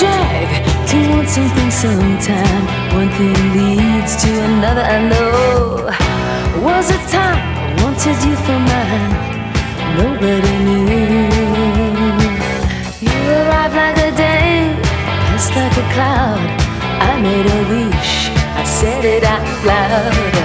drag to want something sometime. One thing leads to another, I know. Was a time I wanted you for mine. Nobody knew. You arrived like a day, passed like a cloud. I made a wish, I said it out loud.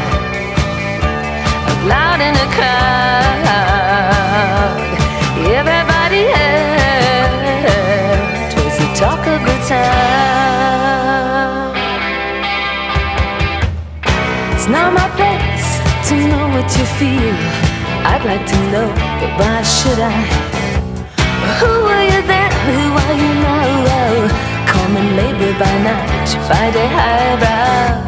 What you feel. I'd like to know, but why should I? Who were you then? Who are you now? Common labor by night, by day highbrow.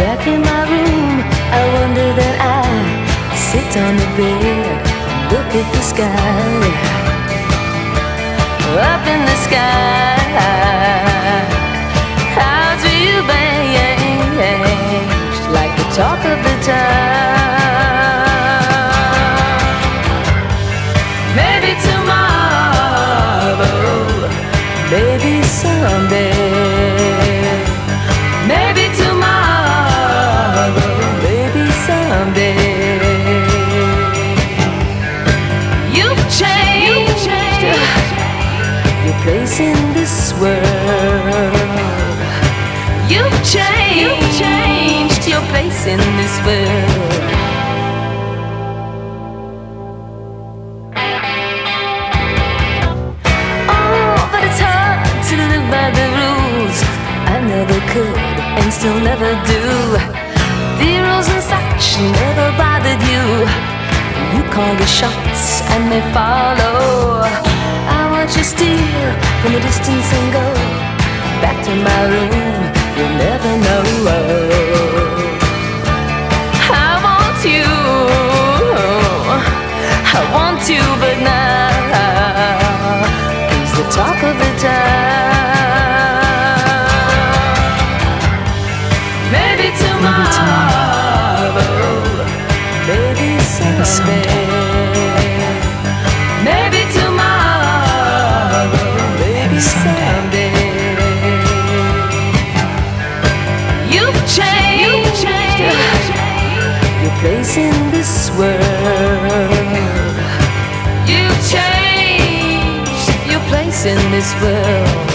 Back in my room, I wonder that I sit on the bed, look at the sky. Up in the sky, maybe someday, maybe tomorrow, maybe someday. You've changed, your place in this world. You've changed, your place in this world. Still never do. Rules and such never bothered you. You call the shots and they follow. I watch you steal from a distance and go back to my room. You'll never know. I want you. I want you, but now he's the talk of the town. Maybe tomorrow, maybe someday. Maybe tomorrow, maybe someday. You've changed, your place in this world. You've changed your place in this world.